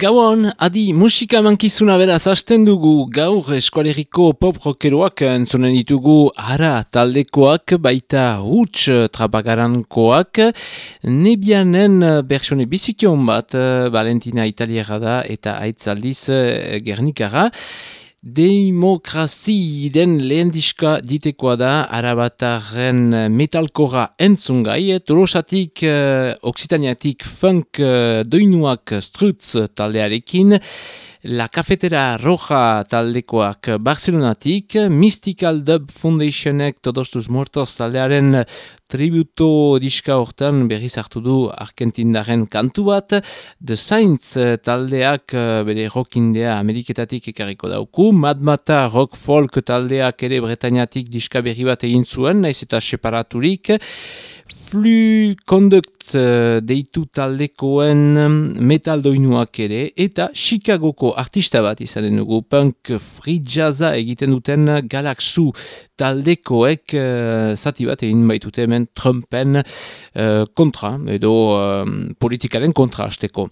Gauan, adi musika mankizuna beraz hasten dugu. Gaur eskualeriko pop rockeroak entzunen ditugu. Ara taldekoak baita huts trapagarankoak. Nebianen bersione bizikion bat Valentina italiara da eta aitzaldiz gernikara Demokrazi den lehen diska ditekoa da, arabataren metalkora entzungai, tolosatik, uh, oksitaniatik funk uh, doinuak strutz taldearekin, La Cafetera Roja taldekoak Barcelonatik, Mystical Dub Foundationek Todostuz Muertos taldearen tributo diska hortan berriz hartu du Arkentindaren kantu bat, The Saints taldeak bere rockindea Ameriketatik ekarriko dauku, Madmata Rock Folk taldeak ere Bretañatik diska berri bat egin zuen, naiz eta separaturik, Flu Conduct uh, deitu taldekoen metal doinuak ere, eta Chicagoko artista bat izanen dugu, punk free jazza egiten duten galaxu taldekoek uh, zati bat egin baitute hemen Trumpen uh, kontra, edo uh, politikaren kontra hasteko.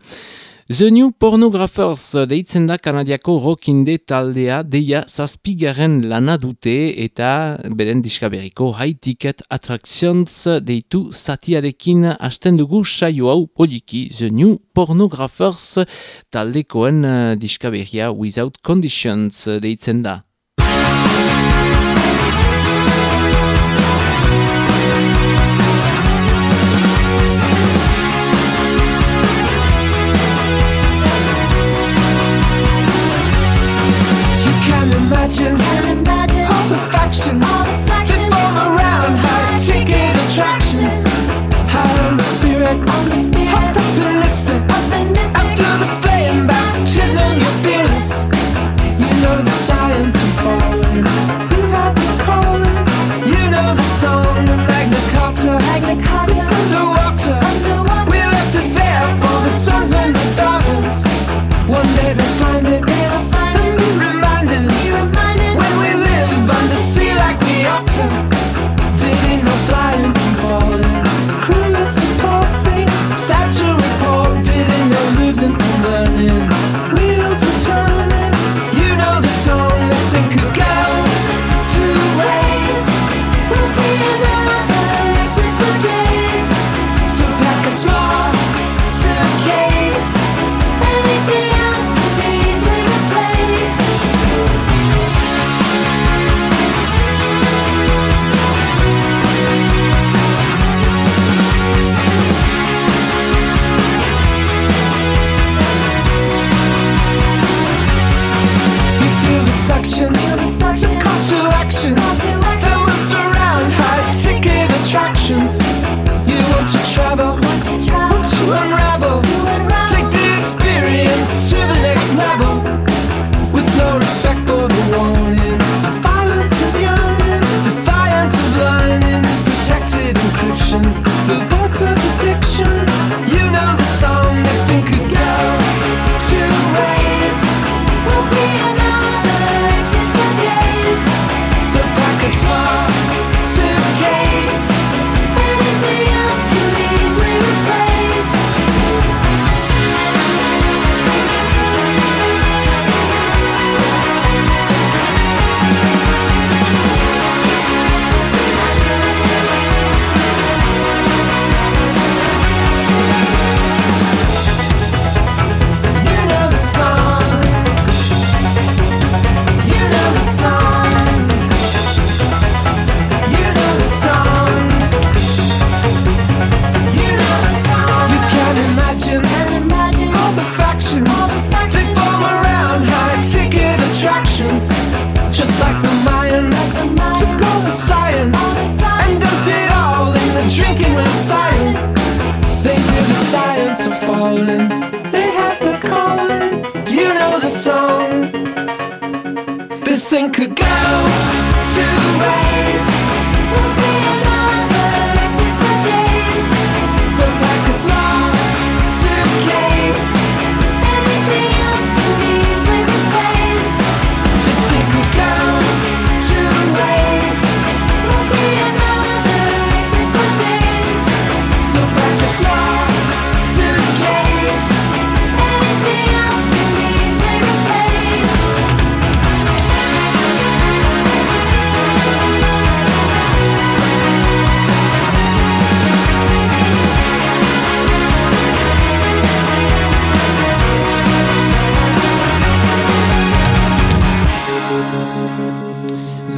The New Pornographers deitzen da kanadiako rockinde taldea deia zazpigaren lana dute eta beren diskaberiko high ticket attractions deitu zatiarekin hasten dugu saio hau poliki The New Pornographers taldekoen diskaberia without conditions deitzen da. 心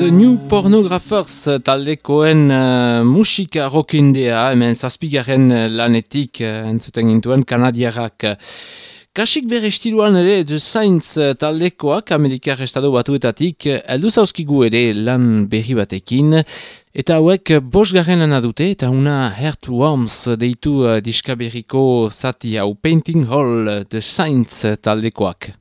Pornographers taldekoen uh, musika rokindea, hemen zazpigaren lanetik uh, entzuten gintuen kanadiarrak. Kasik bere estiluan ere The Saints taldekoak Amerikar Estado batuetatik heldu zauzkigu ere lan berri batekin eta hauek bosgarren lana dute eta una Heartworms deitu uh, diskaberiko zati hau Painting Hall The Saints taldekoak.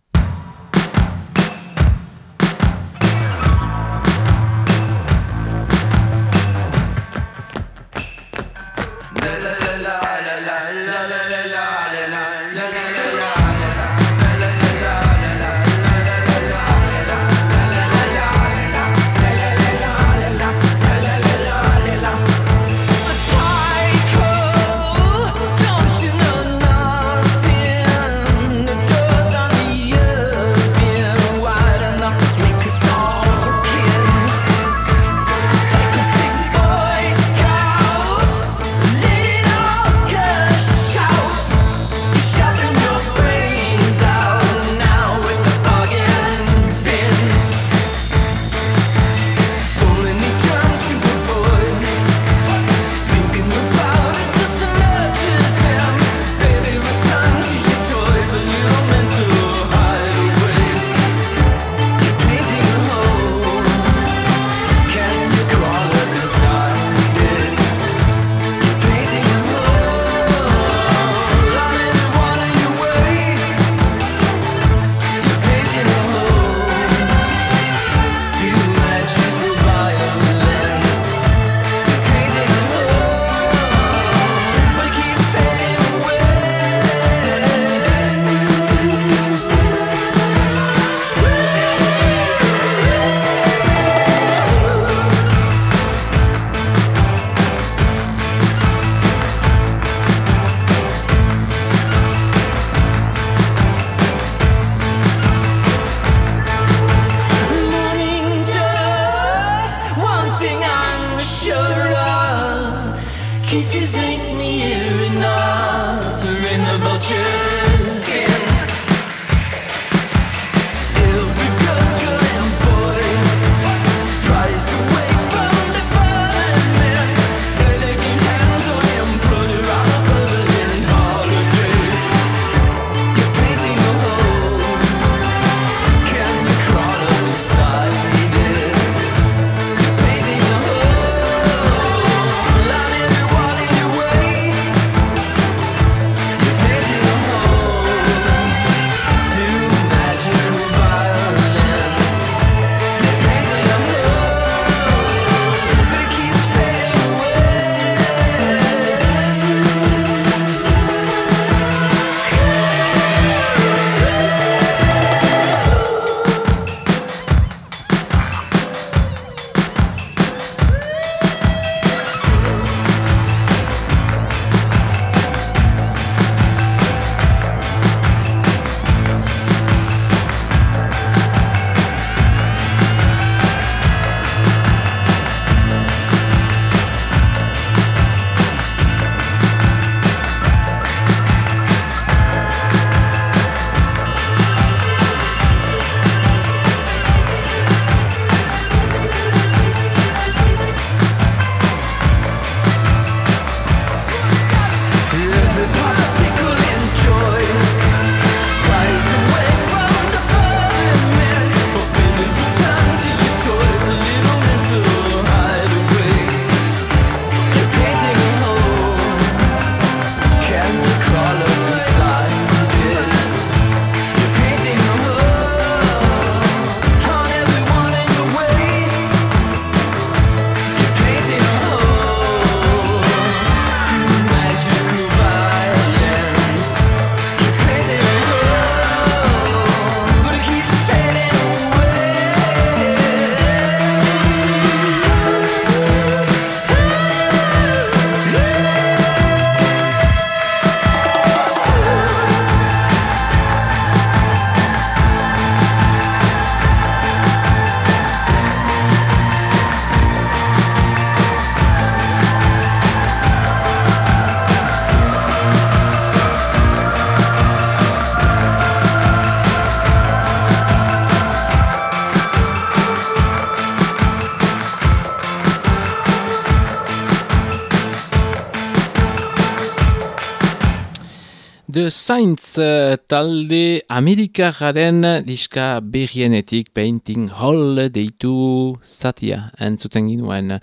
Saints uh, talde Amerikaren diska berrienetik Painting Hall deitu zatia entzuten ginuen.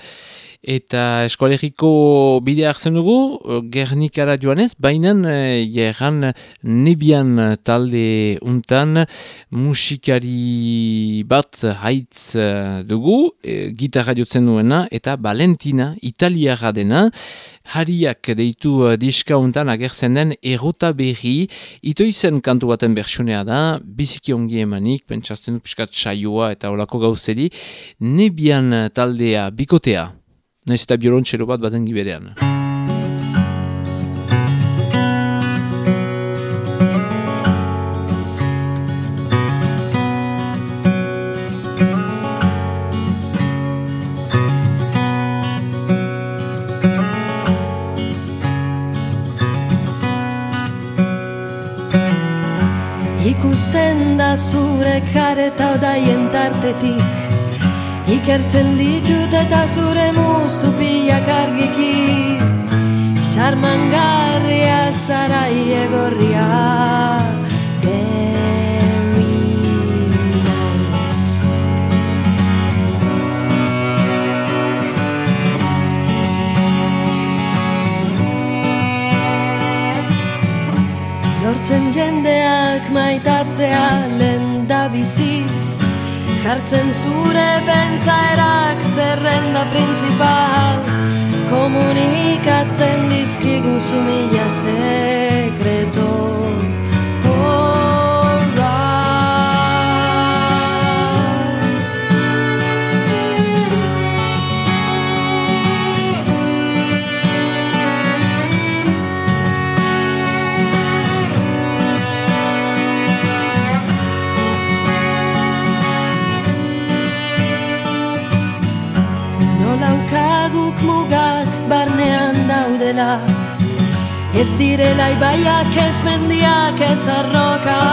Eta eskualeriko bide hartzen dugu, Gernikara joanez, baina uh, nebian talde untan musikari bat haitz uh, dugu, e, gitarra jotzen duena, eta Valentina, italiara dena, Hariak deitu diska untan agertzen den erota berri, ito izen kantu baten bertsunea da, biziki ongi emanik, pentsazten dut piskat saioa eta olako gauzedi, nebian taldea, bikotea, nahiz eta biolontxero bat baten giberean. zure kareta odaien tartetik Ikertzen ditut eta zure muztu pilak argiki. Sarmangarria zara iegorria Lortzen jendeak maitatzea lehen da Jartzen zure pentsaerak zerrenda principal. Komunikatzen dizkigu zumila sekreto dela Ez direla ibaiak ez mendiak ez arroka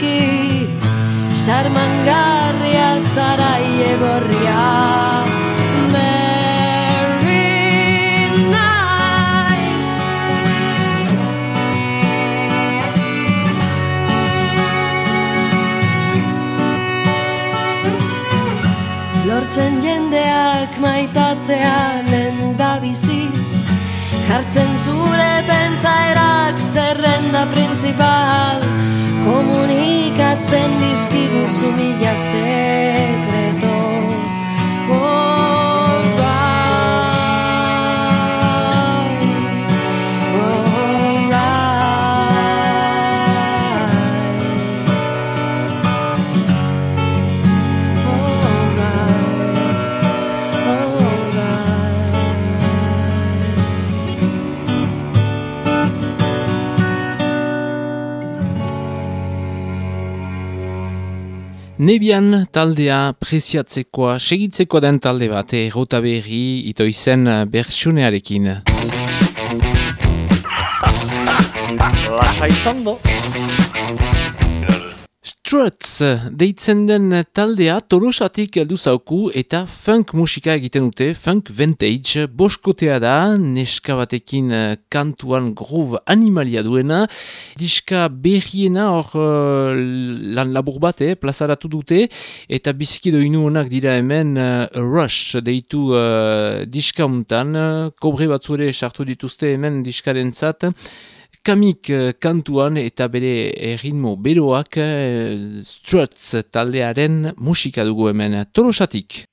argiki Sarmangarria zara iegorria Lortzen jendeak maitatzea lehen da biziz Jartzen zure pentsaerak zerrenda principal. Komunikatzen dizkigu zumila Nebian taldea preziatzekoa, segitzeko den talde bat, errota berri, ito izen bertsunearekin. Lasa izan do. Struts deitzen den taldea tolosatik heldu zauku eta funk musika egiten dute, funk vintage, boskotea da, neska batekin eh, kantuan groove animalia duena, diska berriena hor uh, lan labur bate, plazaratu dute, eta bizikido inu honak dira hemen uh, rush deitu uh, diska muntan, kobre batzure sartu dituzte hemen diskaren zat, Kamik eh, kantuan eta bere erritmo beroak uh, Struts taldearen musika dugu hemen tolosatik.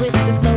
with this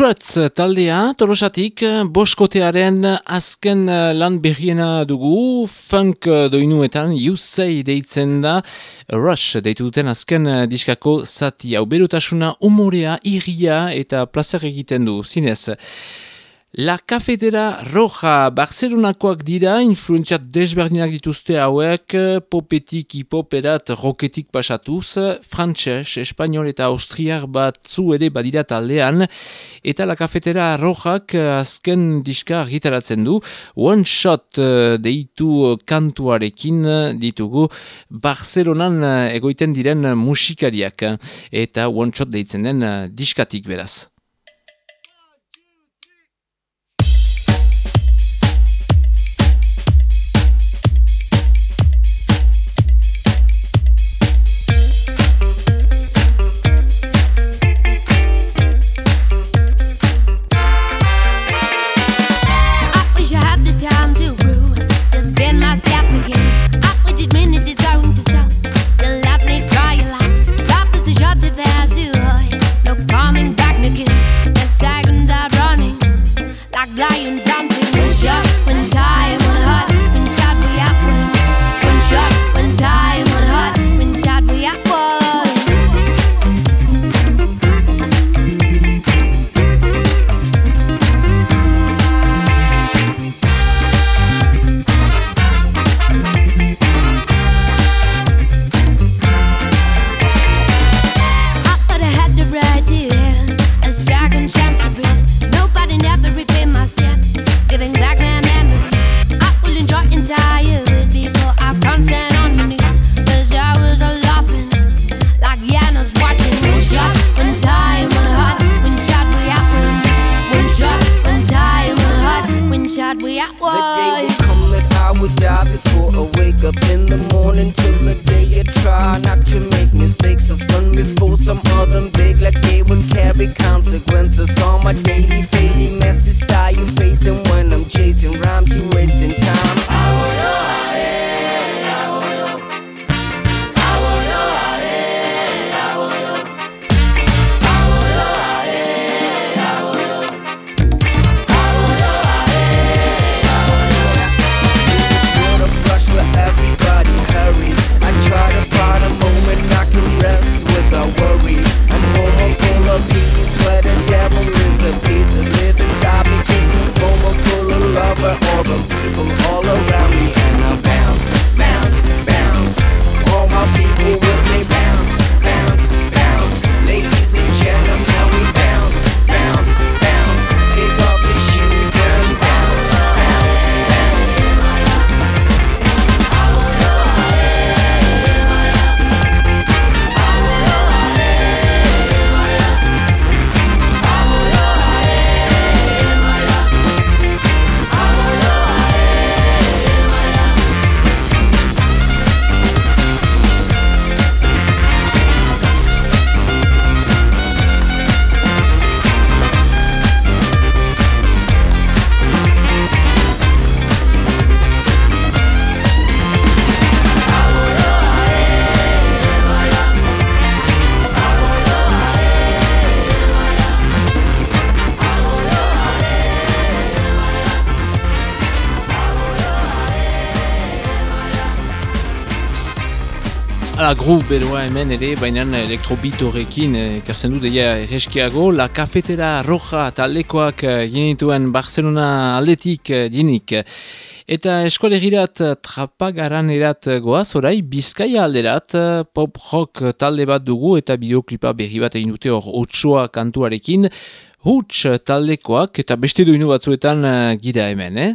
Struts taldea, tolosatik, boskotearen azken eh, lan berriena dugu, funk eh, doinuetan, you say deitzen da, rush deitu duten azken eh, diskako zati, hau. Berotasuna umorea, irria eta plazer egiten du, zinez. La Cafetera Roja Barcelonakoak dira, influenziat desberdinak dituzte hauek, popetik, hipoperat, roketik pasatuz, frantxez, espanol eta austriar bat zu ere badira taldean, eta La Cafetera Rojak azken diska argitaratzen du, one shot eh, deitu kantuarekin ditugu Barcelonan egoiten diren musikariak, eta one shot deitzen den diskatik beraz. Groove beroa hemen ere, baina elektrobit horrekin ekartzen du deia erreskiago. La Cafetera Roja taldekoak genituen Barcelona aldetik dinik. Eta eskolegirat trapagaran erat goaz, orai, bizkaia alderat pop rock talde bat dugu eta bideoklipa berri bat egin dute hor otsoa kantuarekin. Huts taldekoak eta beste duinu batzuetan gira hemen, eh?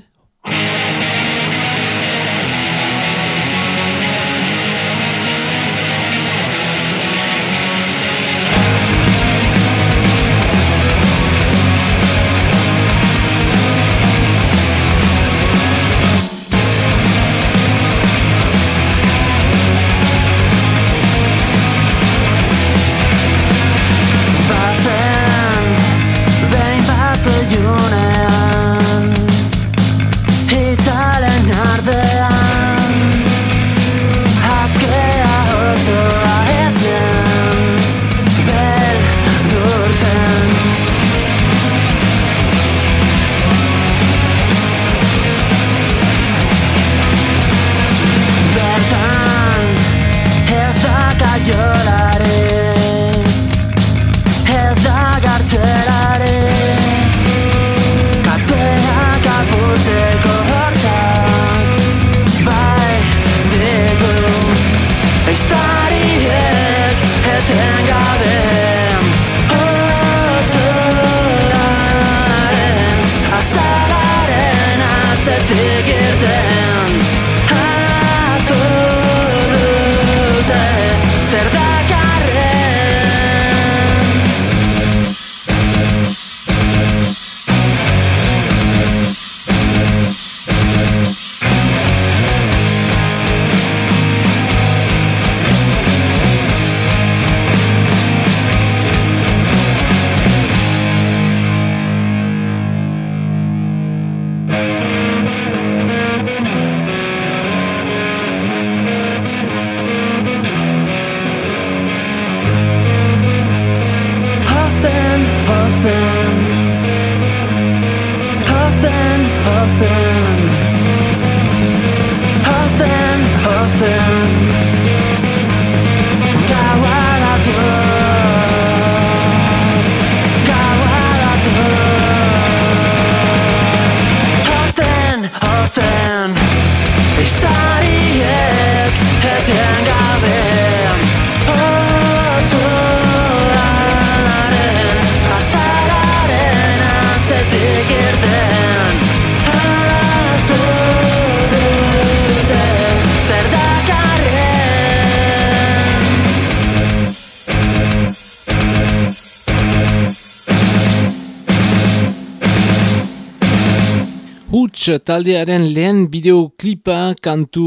Huts taldearen lehen bideoklipa kantu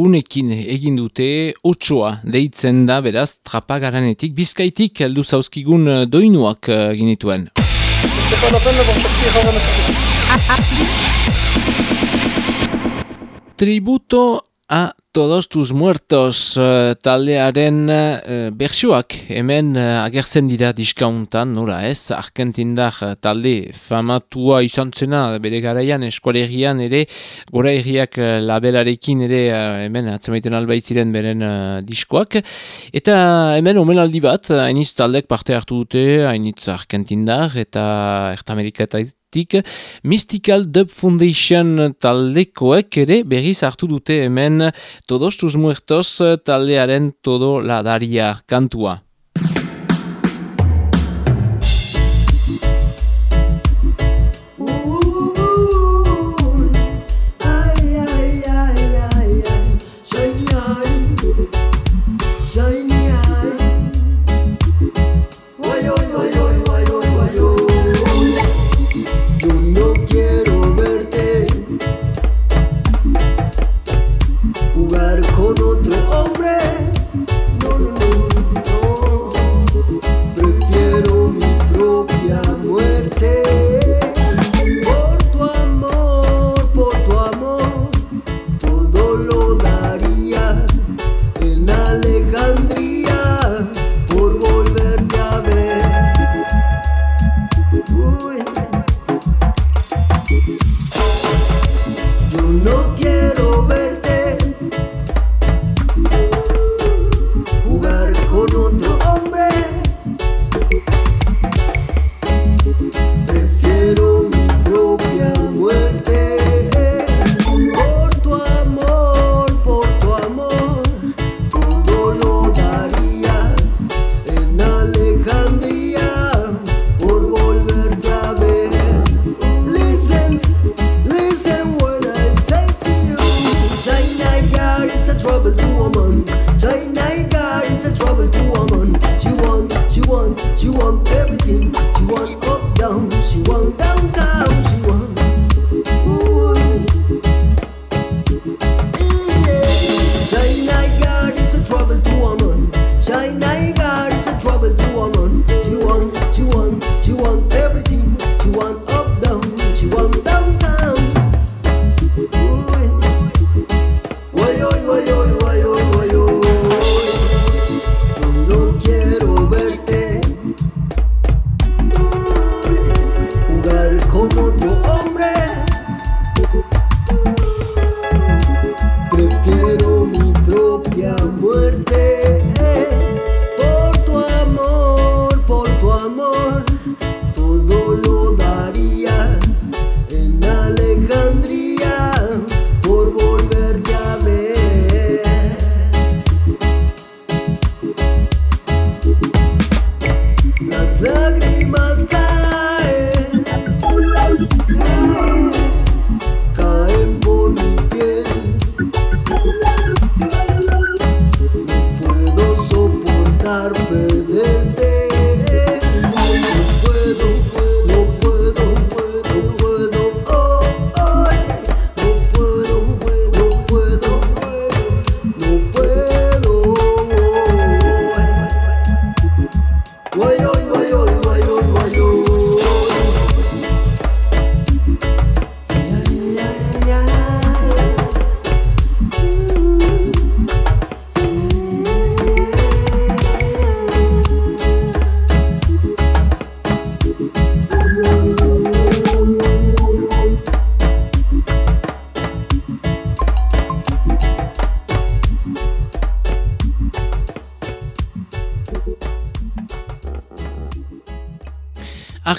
unekin egin dute, otsoa deitzen da beraz trapagaranetik, bizkaitik heldu zauzkigun eh, doinuak eh, ginituen. Tributo a todos tus muertos eh, taldearen uh, bersioak hemen uh, agertzen dira diskauntan, nora ez, Argentindar eh, talde famatua izan zena bere garaian eskualerian ere, gora erriak uh, labelarekin ere uh, hemen atzemaiten albaitziren beren uh, diskoak, eta hemen omenaldi bat, hainitz taldek parte hartu dute, hainitz Argentindar eta Ertameriketatik Mystical Dub Foundation taldekoek ere berriz hartu dute hemen Todos tus muertos taldearen todo la daria kantua.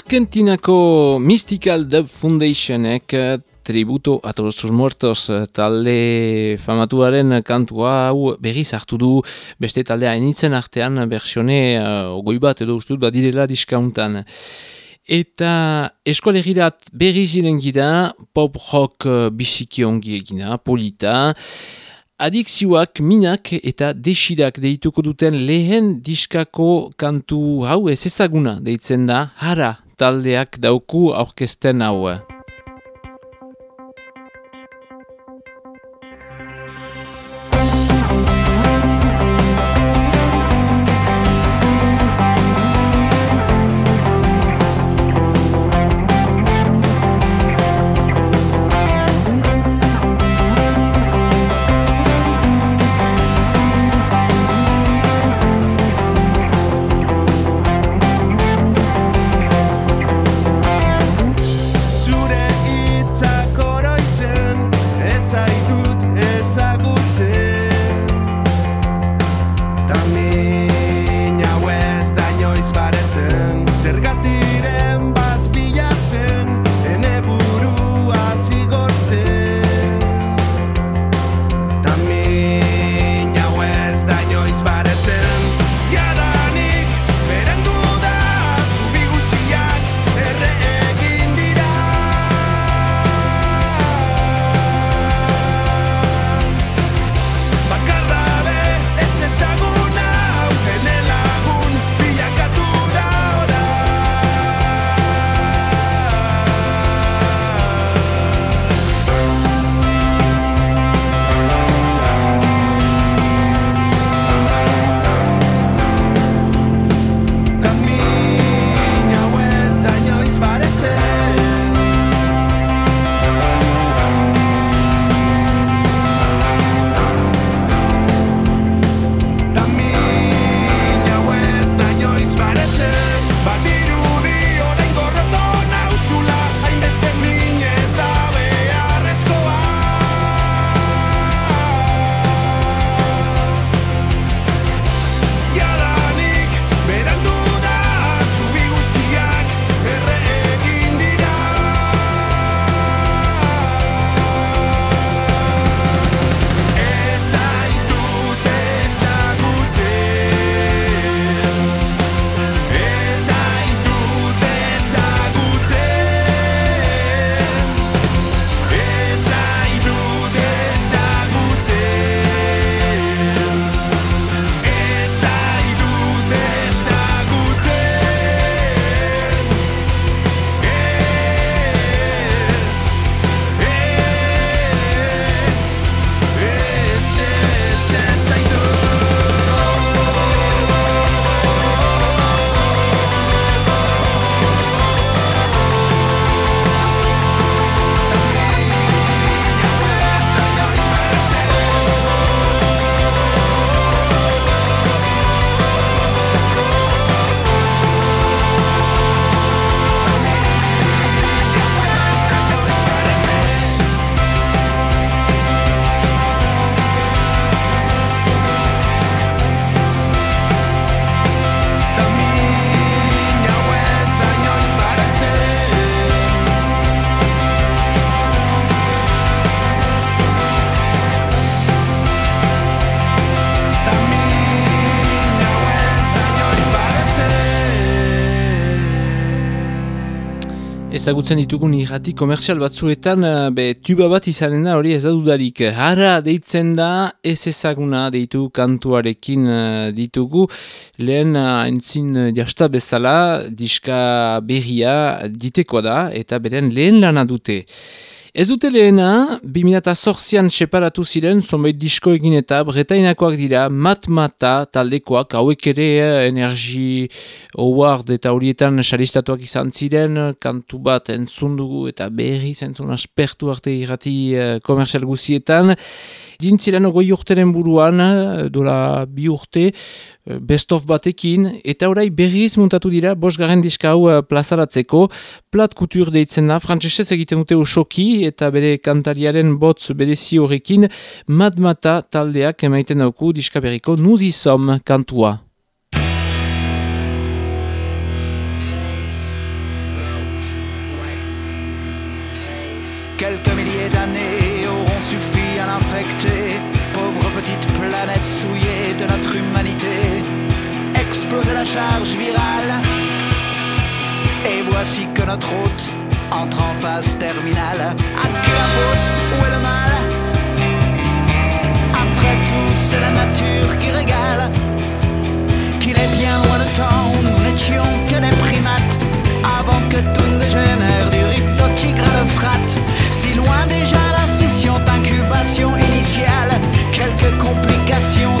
Argentinako Mystical Dub Foundationek eh, tributo a todos muertos eh, talde famatuaren kantua hau berriz hartu du beste taldea. Enitzen artean versione uh, ogoi bat edo ustut badirela diskauntan. Eta eskolegirat berri ziren pop rock ongi egina, polita, adikzioak, minak eta desidak deituko duten lehen diskako kantu hau ez ezaguna deitzen da, hara taldeak dauku aurkesten hau. Ezagutzen ditugun irrati komertsial batzuetan eh, be, tuba bat izanen da hori ez da dudarik. Hara deitzen da ez ezaguna deitu kantuarekin uh, ditugu. Lehen entzin uh, jasta bezala diska berria ditekoa da eta beren lehen lana dute. Ez dute lehena, 2008an separatu ziren, zonbait disko egin eta bretainakoak dira, mat-mata taldekoak, hauek ere eh, energi howard eta horietan salistatuak izan ziren, kantu bat entzun dugu eta berri zentzun aspertu arte irrati eh, komersial guzietan. Dintziren ogoi urteren buruan, eh, dola bi urte, best of batekin, eta orai berriz muntatu dira bosgarren diska hau eh, plazaratzeko, plat kutur deitzen da, frantsesez egiten dute osoki, eta bere kantariaren botz berezi horrekin, madmata taldeak emaiten dauku diska berriko nuzizom kantua. Quelques milliers d'années auront suffi à l'infecter, pauvre petite planète la charge virale. Et voici que notre hôte entre en phase terminale. À qui la faute Où est le mal? Après tout, c'est la nature qui régale. Qu'il est bien loin le temps où nous n'étions que des primates. Avant que tout ne dégénère du rift au tigre à l'euphrate. Si loin déjà la session d'incubation initiale. Quelques complications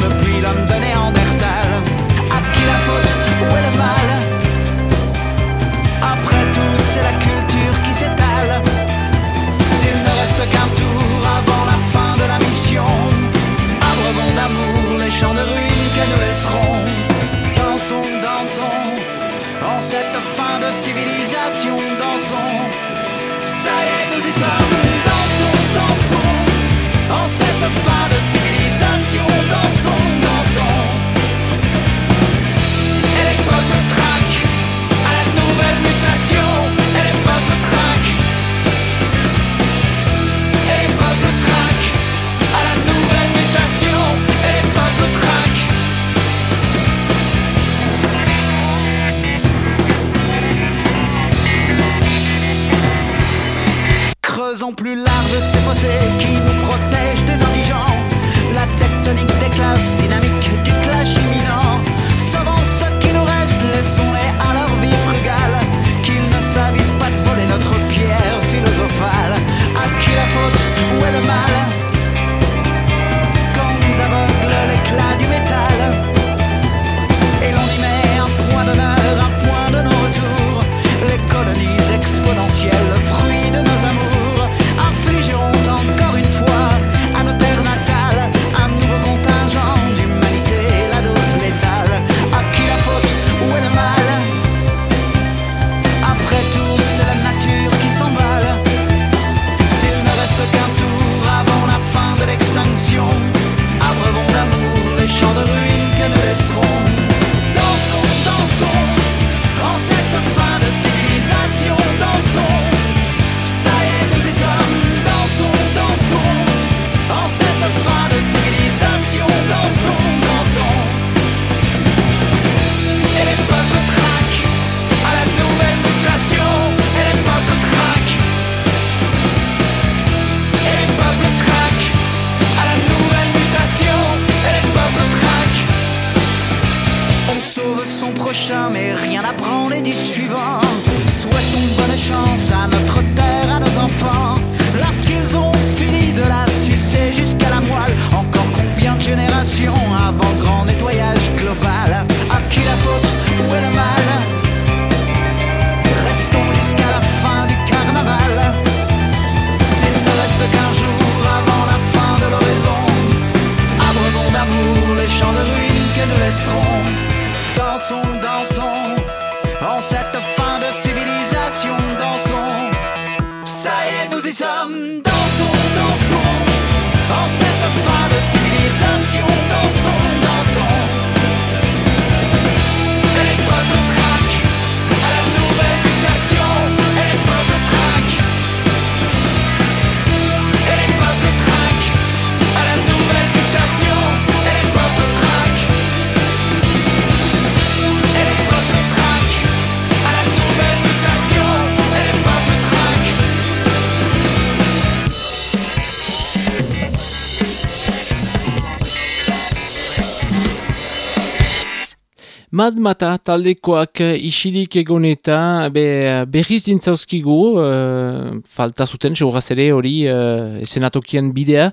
civilisation. Dansons, ça y est, nous y sommes. Dansons, dansons, en cette fin de civilisation. Dansons. Madmata taldekoak eh, isilik egon eta be, berriz dintzauzkigu, uh, eh, falta zuten segurraz ere hori eh, uh, senatokien bidea,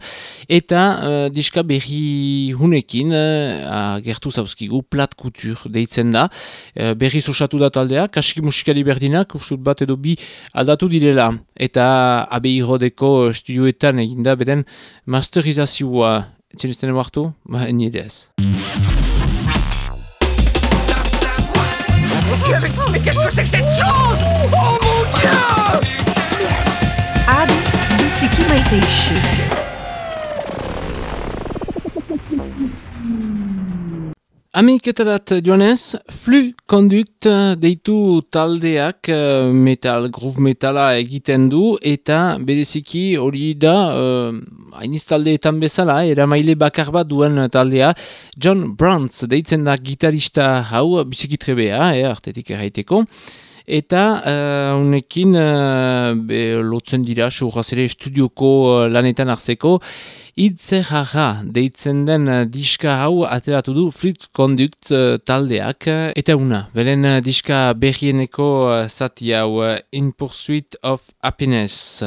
eta uh, diska berri hunekin uh, gertu zauzkigu plat kutur deitzen da. Uh, berriz osatu da taldea, kasik musikari berdinak, ustut bat edo bi aldatu direla, eta abei rodeko studioetan eginda beden masterizazioa. Etxenisten emartu? Ba, nire ez. Księżyc, jeszcze chcę ten trząs! O nie! Abi, bisikimei teishi. Amiketarat joanez, flu conduct deitu taldeak euh, metal, groove metala egiten du eta bereziki hori da uh, hainiz taldeetan bezala, eramaile bakar bat duen taldea. John Browns deitzen da gitarista hau bizikitrebea, eh, artetik erraiteko. Eta uh, unekin uh, lotzen dira, surraz ere estudioko uh, lanetan hartzeko. Itze jaja deitzen den diska hau ateratu du Flirt Conduct uh, taldeak. Eta una, beren diska berrieneko uh, zati hau In Pursuit of Happiness.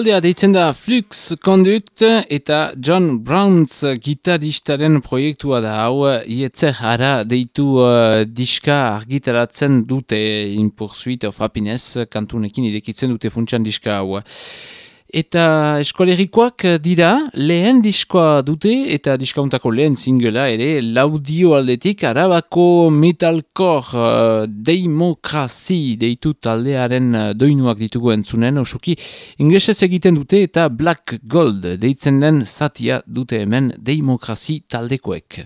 Taldea deitzen da Flux Conduct eta John Browns gitaristaren proiektua da hau ietzer ara deitu uh, diska argitaratzen dute In Pursuit of Happiness kantunekin irekitzen dute funtsan diska hau. Eta eskolerikoak dira lehen diskoa dute eta diskauntako lehen singela ere laudio aldetik arabako metalcore uh, demokrazi deitu taldearen uh, doinuak ditugu entzunen osuki inglesez egiten dute eta black gold deitzen den zatia dute hemen demokrazi taldekoek.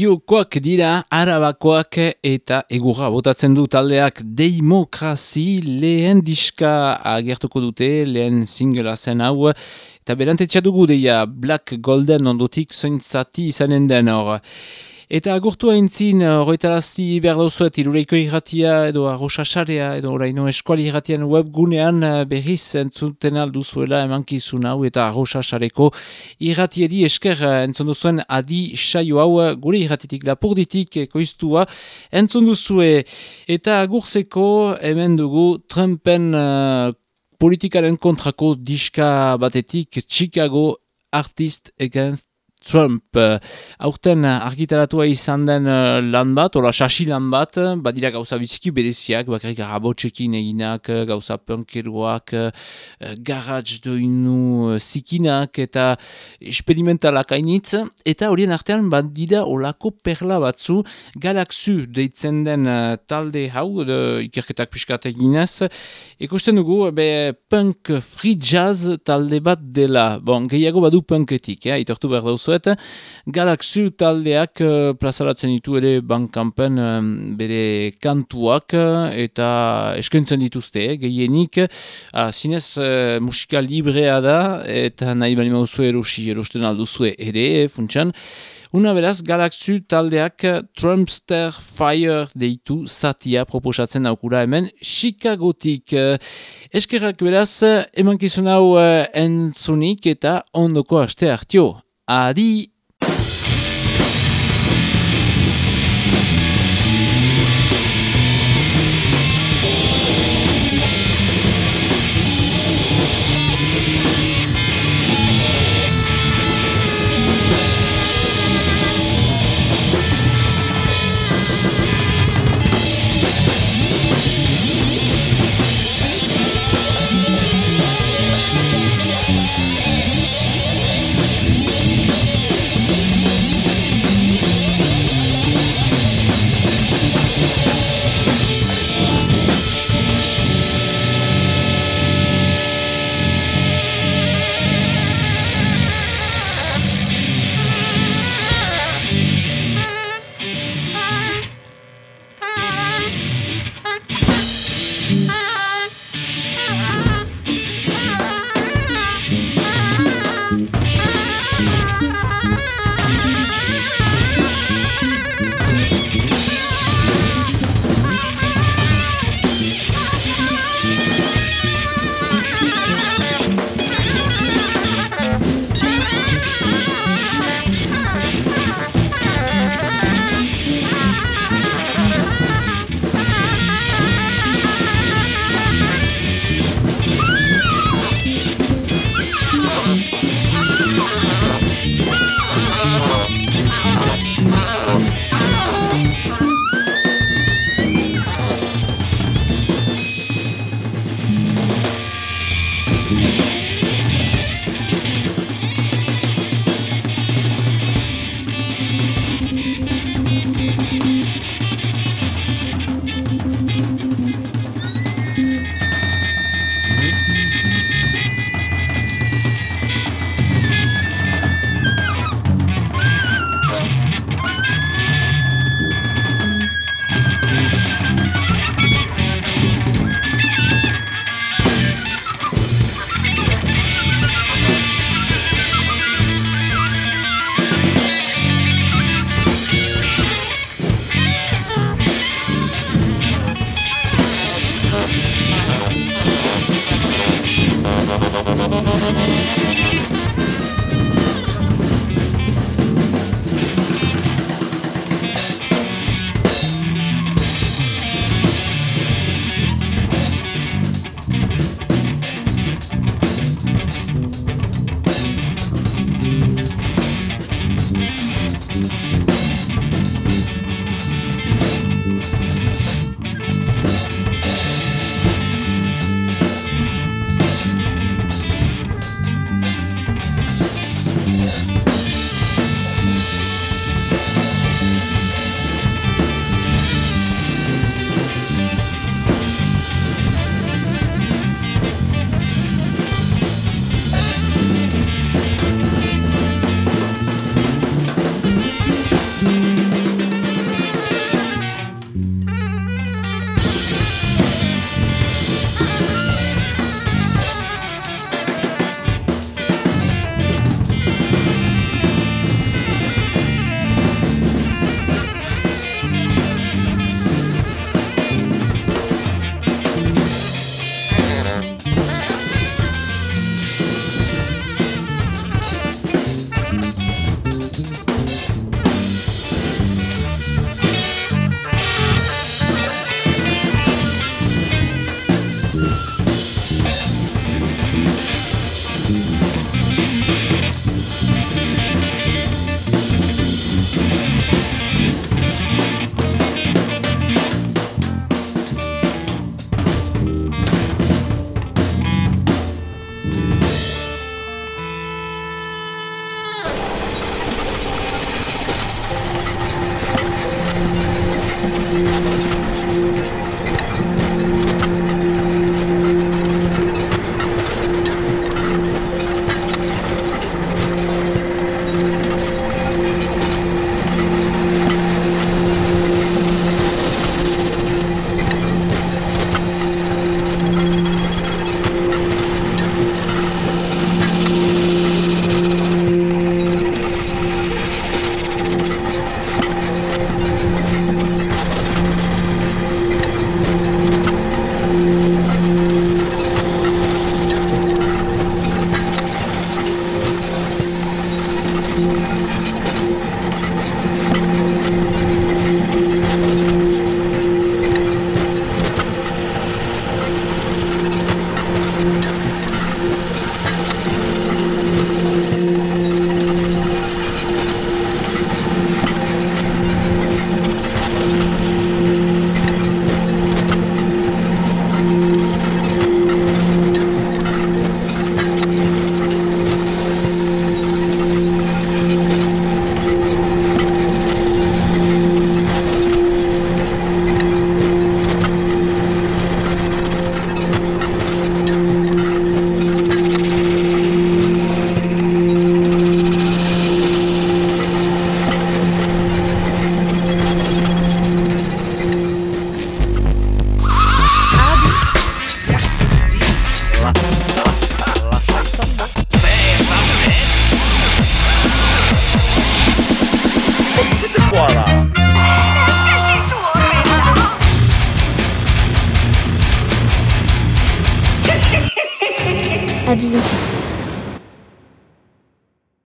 Laudiokoak dira arabakoak eta egurra botatzen du taldeak demokrazi lehen diska agertuko dute, lehen singela zen hau, eta berantetxa dugu deia Black Golden ondotik zointzati izanen den hor. Eta agurtu haintzin, horretarazti behar dauzuet, irureiko irratia edo arroxasarea edo oraino eskuali irratian webgunean eh, berriz entzuten alduzuela emankizun hau eta arroxasareko irratiedi esker eh, entzun duzuen adi saio hau gure irratitik lapurditik ekoiztua entzun duzue. Eta agurzeko hemen dugu Trumpen uh, politikaren kontrako diska batetik Chicago Artist Against Trump. Uh, aurten argitaratua izan den uh, lan bat, ola sasi lan bat, badira gauza biziki bereziak, bakarrik arabotxekin eginak, gauza punkeroak, garage doinu zikinak eta experimentalak hainitz, eta horien artean badira olako perla batzu, galaxu deitzen den talde hau, de, ikerketak piskat eginez, ikusten dugu, be, punk free jazz talde bat dela, bon, gehiago badu punketik, eh, itortu behar dauzu dizuet. Galaxu taldeak uh, plazaratzen ditu ere bankampen um, bere kantuak eh, eta eskentzen dituzte, eh, gehienik. Uh, zinez musika librea da eta nahi bali mauzue erosi erosten alduzue ere, funtsan. Una beraz, Galaxu taldeak Trumpster Fire deitu satia proposatzen aukura hemen Chicagotik. Eskerrak beraz, eman hau entzunik eta ondoko aste hartio. Adi!